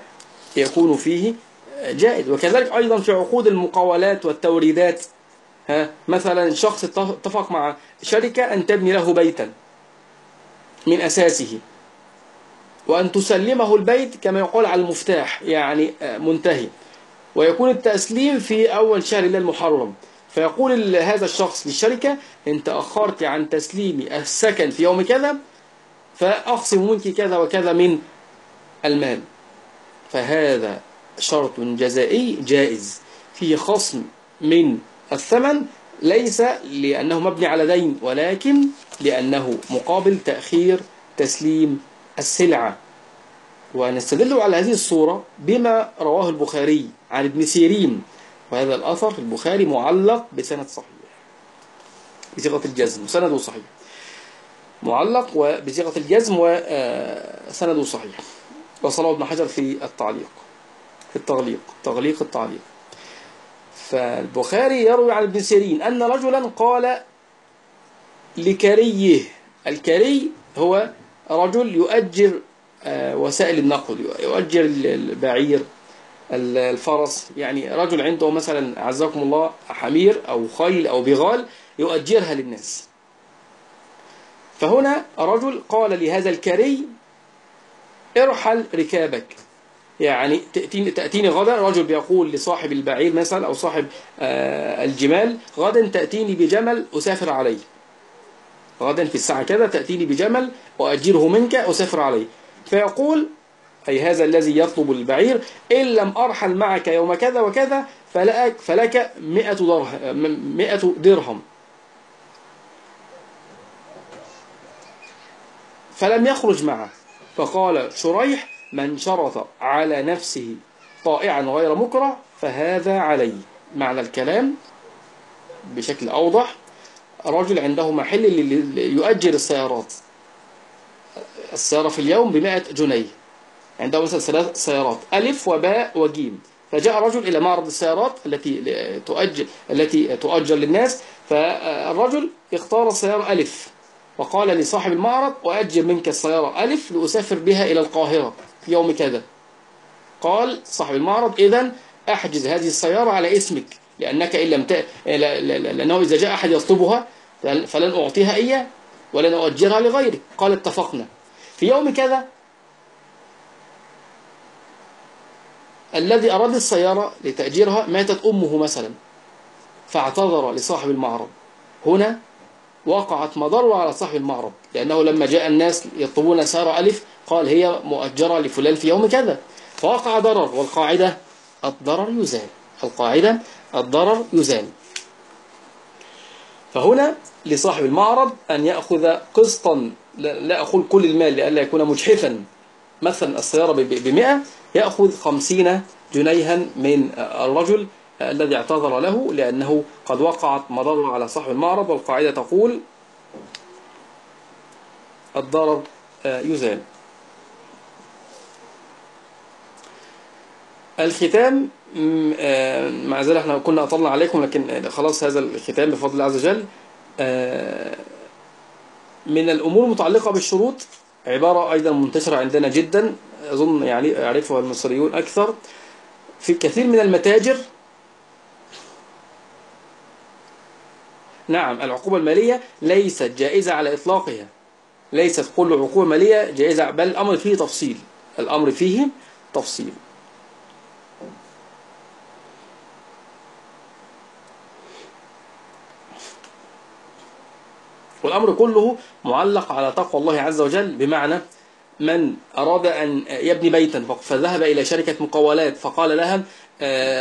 يكون فيه جائز. وكذلك أيضا في عقود المقاولات والتوريدات ها مثلا شخص اتفق مع شركة أن تبني له بيتا. من أساسه. وأن تسلمه البيت كما يقول على المفتاح يعني آه، منتهي. ويكون التسليم في أول شهر الله المحرم. فيقول هذا الشخص للشركة إن تأخرت عن تسليم السكن في يوم كذا فأخصم منك كذا وكذا من المال. فهذا شرط جزائي جائز. فيه خصم من الثمن ليس لأنه مبني على دين ولكن لأنه مقابل تأخير تسليم السلعة. ونستدل على هذه الصورة بما رواه البخاري عن ابن سيرين. وهذا الأثر في البخاري معلق بسند صحيح بصيغة الجزم سنده صحيح. معلق وبصيغة الجزم وسنده صحيح. وصله ابن حجر في التعليق في التغليق تغليق التعليق. فالبخاري يروي عن ابن سيرين أن رجلا قال لكريه الكري هو رجل يؤجر آه، وسائل النقل يؤجر البعير ال- الفرس. يعني رجل عنده مثلا عزكم الله حمير أو خيل أو بغال يؤجرها للناس. فهنا رجل قال لهذا الكري ارحل ركابك. يعني تأتيني, تأتيني غدا رجل بيقول لصاحب البعير مثلا أو صاحب آه، الجمال غدا تأتيني بجمل أسافر عليه غدا في الساعة كذا تأتيني بجمل وأجره منك أسافر عليه فيقول أي هذا الذي يطلب البعير إن لم أرحل معك يوم كذا وكذا فلك, فلك مئة, درهم مئة درهم. فلم يخرج معه. فقال شريح من شرط على نفسه طائعا غير مكره فهذا علي. معنى الكلام بشكل أوضح رجل عنده محل يؤجر السيارات. السيارة في اليوم بمائة جنيه. عنده مثلا ثلاث سيارات ألف وباء وجيم. فجاء رجل إلى معرض السيارات التي تؤجر التي تؤجر للناس فالرجل اختار السيارة ألف. وقال لصاحب المعرض أؤجر منك السيارة ألف لأسافر بها إلى القاهرة. يوم كذا. قال صاحب المعرض إذا أحجز هذه السيارة على اسمك لأنك إن لم ت... لأنه إذا جاء أحد يطلبها فلن أعطيها إياه ولن أؤجرها لغيرك. قال اتفقنا. في يوم كذا الذي أراد السيارة لتأجيرها ماتت أمه مثلا فاعتذر لصاحب المعرض. هنا وقعت مضرة على صاحب المعرض لأنه لما جاء الناس يطلبون سيارة ألف قال هي مؤجرة لفلان في يوم كذا. فوقع ضرر والقاعدة الضرر يزال القاعدة الضرر يزال. فهنا لصاحب المعرض أن يأخذ قسطا لا أقول كل المال لئلا يكون مجحفا. مثلا السيارة بمئة يأخذ خمسين جنيها من الرجل الذي اعتذر له لأنه قد وقعت مضرة على صاحب المعرض والقاعدة تقول الضرر يزال. الختام مع ذلك إحنا كنا أطلنا عليكم لكن خلاص هذا الختام بفضل الله عز وجل. من الأمور المتعلقة بالشروط عبارة أيضا منتشرة عندنا جدا أظن يعني يعرفها المصريون أكثر في كثير من المتاجر نعم العقوبة المالية ليست جائزة على إطلاقها. ليست كل عقوبة مالية جائزة بل الأمر فيه تفصيل. الأمر فيه تفصيل. والأمر كله معلق على تقوى الله عز وجل. بمعنى من أراد أن يبني بيتا فذهب إلى شركة مقاولات فقال لها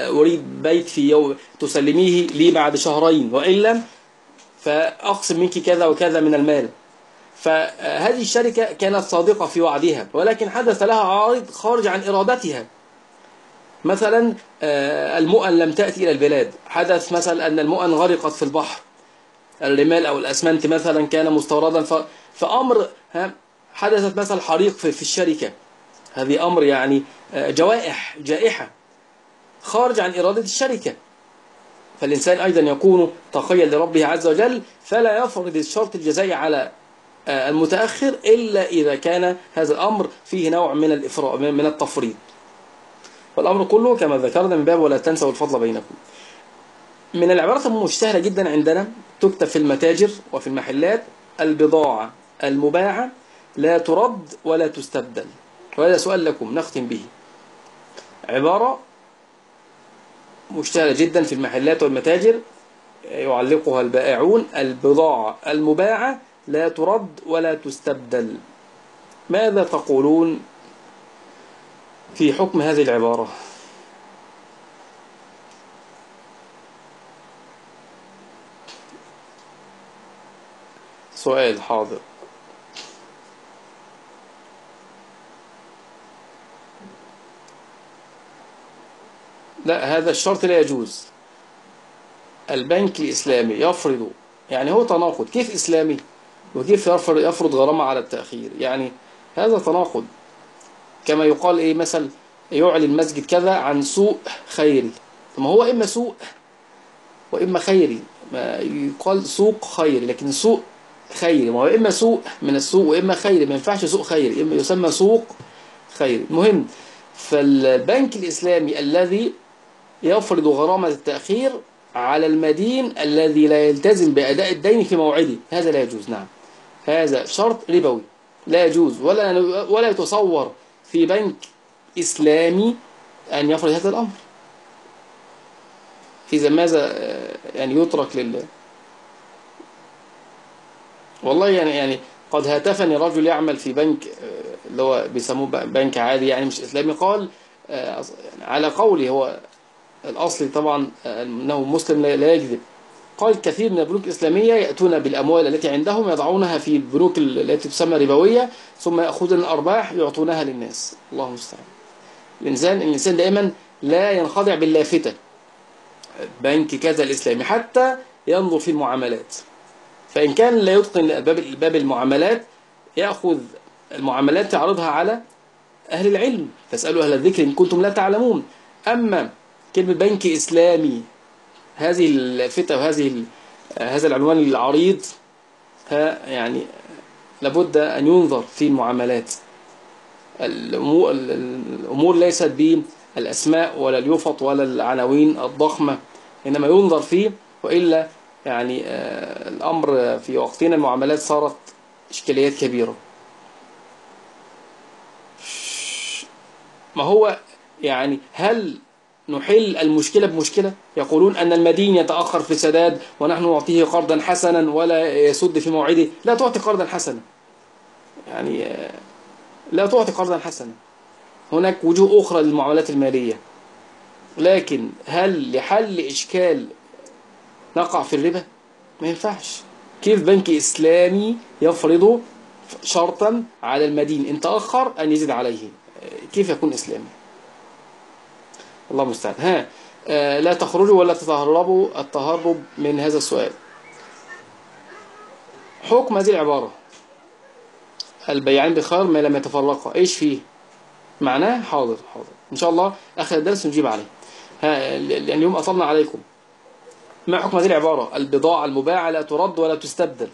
أريد بيت في يوم تسلميه لي بعد شهرين وإلا فأقسم منك كذا وكذا من المال. فهذه الشركة كانت صادقة في وعدها ولكن حدث لها عارض خارج عن إرادتها. مثلا المؤن لم تأتي إلى البلاد. حدث مثلا أن المؤن غرقت في البحر. الرمال أو الأسمنت مثلا كان مستوردا فأمر حدثت مثلا حريق في الشركة. هذه أمر يعني جوائح جائحة خارج عن إرادة الشركة. فالإنسان أيضا يكون تقيا لربه عز وجل فلا يفرض الشرط الجزائي على المتأخر إلا إذا كان هذا الأمر فيه نوع من الإفراط من التفريط. والأمر كله كما ذكرنا من باب ولا تنسوا الفضل بينكم. من العبارات المشتهرة جدا عندنا تكتب في المتاجر وفي المحلات البضاعة المباعة لا ترد ولا تستبدل. وهذا سؤال لكم نختم به. عبارة مشتهرة جدا في المحلات والمتاجر يعلقها البائعون البضاعة المباعة لا ترد ولا تستبدل. ماذا تقولون في حكم هذه العبارة؟ سؤال حاضر. لا هذا الشرط لا يجوز. البنك الإسلامي يفرض يعني هو تناقض. كيف إسلامي؟ وكيف يفرض, يفرض غرامة على التأخير؟ يعني هذا تناقض. كما يقال إيه مثل يعلن مسجد كذا عن سوء خيري. ما هو إما سوء وإما خيري. ما يقال سوق خيري لكن سوء خيري. ما هو إما سوء من السوق وإما خيري. ما ينفعش سوق خيري إما يسمى سوق خير المهم فالبنك الإسلامي الذي يفرض غرامة التأخير على المدين الذي لا يلتزم بأداء الدين في موعده. هذا لا يجوز نعم. هذا شرط ربوي لا يجوز. ولا ولا يتصور في بنك إسلامي أن يفرض هذا الأمر. إذا ماذا آه، يعني يترك لله والله يعني يعني قد هاتفني رجل يعمل في بنك آه، اللي هو بيسموه بنك عادي يعني مش إسلامي قال آه، على قولي هو الأصل طبعا آه، أنه مسلم لا يكذب قال كثير من البنوك الإسلامية يأتون بالأموال التي عندهم يضعونها في البنوك التي تسمى ربوية ثم يأخذون الأرباح يعطونها للناس. الله المستعان. الإنسان الإنسان دائما لا ينخدع باللافتة. بنك كذا الإسلامي حتى ينظر في المعاملات. فإن كان لا يتقن باب باب المعاملات يأخذ المعاملات يعرضها على أهل العلم. فاسألوا أهل الذكر إن كنتم لا تعلمون. أما كلمة بنك إسلامي. هذه الفتة وهذه هذا العنوان العريض ها يعني لابد أن ينظر في المعاملات. الأمور, الأمور ليست بالأسماء ولا اليفط ولا العناوين الضخمة إنما ينظر فيه وإلا يعني آه، الأمر في وقتنا المعاملات صارت إشكاليات كبيرة. ما هو يعني هل نحل المشكلة بمشكلة. يقولون أن المدين يتأخر في السداد ونحن نعطيه قرضا حسنا ولا يسد في موعده. لا تعطي قرضا حسنا. يعني لا تعطي قرضا حسنا. هناك وجوه أخرى للمعاملات المالية. لكن هل لحل إشكال نقع في الربا؟ ما ينفعش. كيف بنك إسلامي يفرض شرطا على المدين إن تأخر أن يزيد عليه؟ كيف يكون إسلامي؟ الله المستعان. ها آه، لا تخرجوا ولا تتهربوا التهرب من هذا السؤال. حكم هذه العبارة البيعان بخير ما لم يتفرقا. إيش فيه؟ معناه حاضر حاضر. إن شاء الله آخر الدرس نجيب عليه. ها لأن اليوم أطلنا عليكم. ما حكم هذه العبارة؟ البضاعة المباعة لا ترد ولا تستبدل.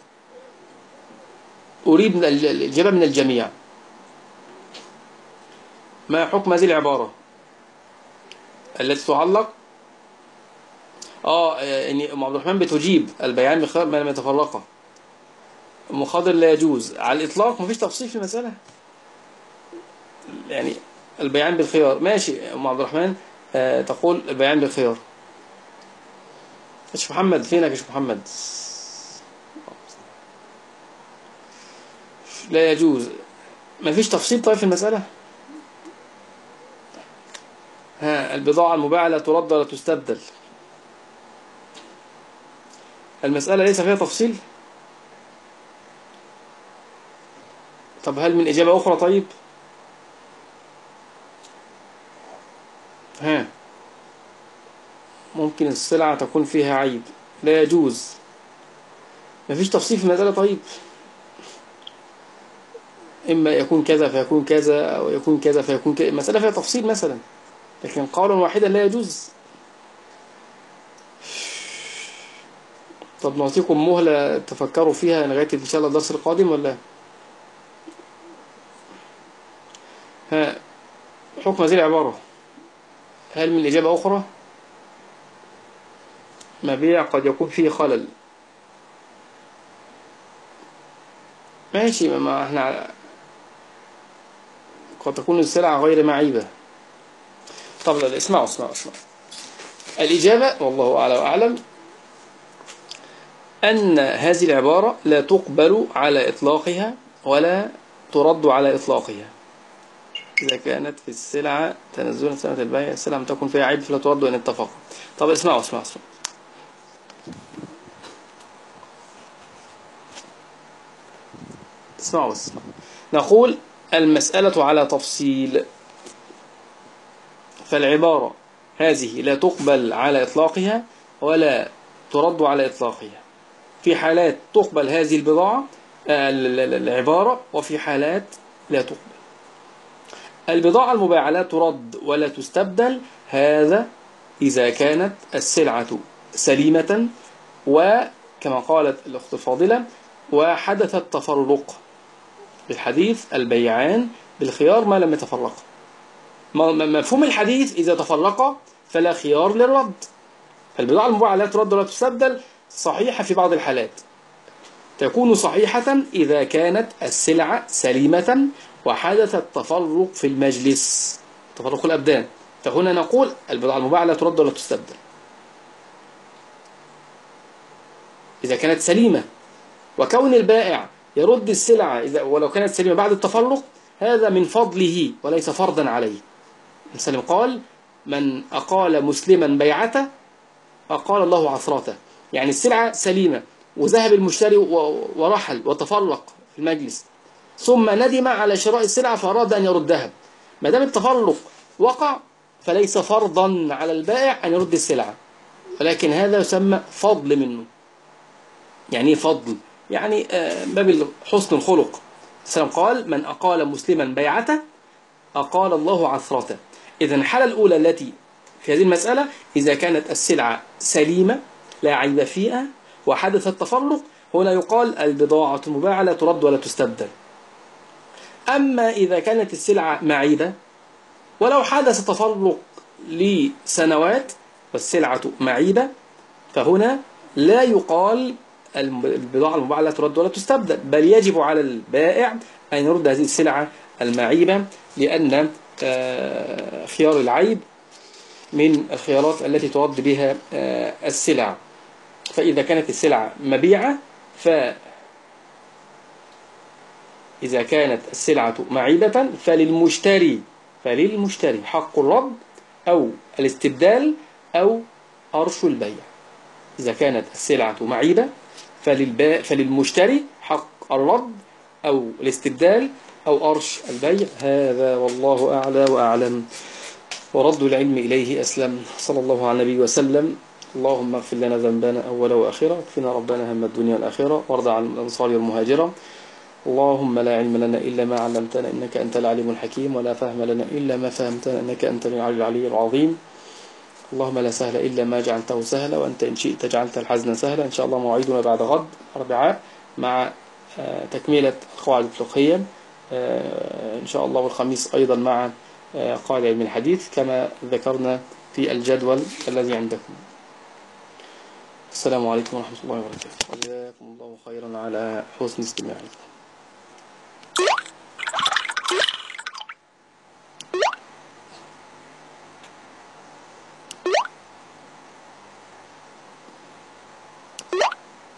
أريد الإجابة من الجميع. ما حكم هذه العبارة؟ التي تعلق. آه يعني أم عبد الرحمن بتجيب البيعان لم يتفرقا. مخاضر لا يجوز. على الإطلاق مفيش تفصيل في المسألة. يعني البيعان بالخيار. ماشي أم عبد الرحمن آه تقول البيعان بالخيار. إيش محمد فينك يا محمد؟ لا يجوز. مفيش تفصيل طيب في المسألة؟ ها البضاعة المباعة لا ترد ولا تستبدل؟ المسألة ليس فيها تفصيل؟ طب هل من إجابة أخرى طيب؟ ها ممكن السلعة تكون فيها عيب. لا يجوز. مفيش تفصيل في المسألة طيب. إما يكون كذا فيكون كذا أو يكون كذا فيكون كذا. المسألة فيها تفصيل مثلا. لكن قولا واحدا لا يجوز. طب نعطيكم مهلة تفكروا فيها لغاية إن شاء الله الدرس القادم ولا؟ ها حكم هذه العبارة. هل من إجابة أخرى؟ مبيع قد يكون فيه خلل. ماشي ما- إحنا قد تكون السلعة غير معيبة. طب لا اسمعوا اسمعوا اسمعوا الإجابة والله أعلى وأعلم أن هذه العبارة لا تقبل على إطلاقها ولا ترد على إطلاقها. إذا كانت في السلعة تنزلا سنة البيع السلعة لم تكن فيها عيب فلا ترد إن اتفق طب اسمعوا اسمعوا اسمعوا اسمعوا بس نقول المسألة على تفصيل. فالعبارة هذه لا تقبل على إطلاقها ولا ترد على إطلاقها. في حالات تقبل هذه البضاعة آه، ال- ال- العبارة وفي حالات لا تقبل. البضاعة المباعة لا ترد ولا تستبدل هذا إذا كانت السلعة سليمة وكما قالت الأخت الفاضلة وحدث التفرق. بالحديث البيعان بالخيار ما لم يتفرقا مفهوم الحديث إذا تفرقا فلا خيار للرد. فالبضاعة المباعة لا ترد ولا تستبدل صحيحة في بعض الحالات. تكون صحيحة إذا كانت السلعة سليمة وحدث التفرق في المجلس. تفرق الأبدان. فهنا نقول البضاعة المباعة لا ترد ولا تستبدل. إذا كانت سليمة وكون البائع يرد السلعة إذا ولو كانت سليمة بعد التفرق هذا من فضله وليس فرضا عليه. مسلم قال من أقال مسلما بيعته أقال الله عثرته يعني السلعة سليمة وذهب المشتري ورحل وتفرق في المجلس. ثم ندم على شراء السلعة فأراد أن يردها. ما دام التفرق وقع فليس فرضا على البائع أن يرد السلعة. ولكن هذا يسمى فضل منه. يعني إيه فضل؟ يعني آه، باب حسن الخلق. السلام قال من أقال مسلما بيعته أقال الله عثرته إذا الحالة الأولى التي في هذه المسألة إذا كانت السلعة سليمة لا عيب فيها وحدث التفرق هنا يقال البضاعة المباعة لا ترد ولا تستبدل. أما إذا كانت السلعة معيبة ولو حدث تفرق لسنوات والسلعة معيبة فهنا لا يقال البضاعة المباعة لا ترد ولا تستبدل بل يجب على البائع أن يرد هذه السلعة المعيبة لأن خيار العيب من الخيارات التي ترد بها آه، السلع. فإذا كانت السلعة مبيعة ف إذا كانت السلعة معيبة فللمشتري فللمشتري حق الرد أو الاستبدال أو أرش البيع. إذا كانت السلعة معيبة فللمشتري حق الرد أو الاستبدال أو أرش البيع. هذا والله أعلى وأعلم. ورد العلم إليه أسلم. صلى الله على النبي وسلم. اللهم اغفر لنا ذنبنا أول وآخرة اكفنا ربنا هم الدنيا والآخرة. وارض عن الأنصار والمهاجرة. اللهم لا علم لنا إلا ما علمتنا. إنك أنت العليم الحكيم. ولا فهم لنا إلا ما فهمتنا. إنك أنت العلي العظيم. اللهم لا سهل إلا ما جعلته سهلا. وأنت إن شئت جعلت الحزن سهلا. إن شاء الله موعدنا بعد غد أربعاء مع آه، تكملة القواعد الفقهية إن شاء الله والخميس أيضا مع آه، قواعد علم الحديث كما ذكرنا في الجدول الذي عندكم. السلام عليكم ورحمة الله وبركاته. جزاكم الله خيرا على حسن استماعكم.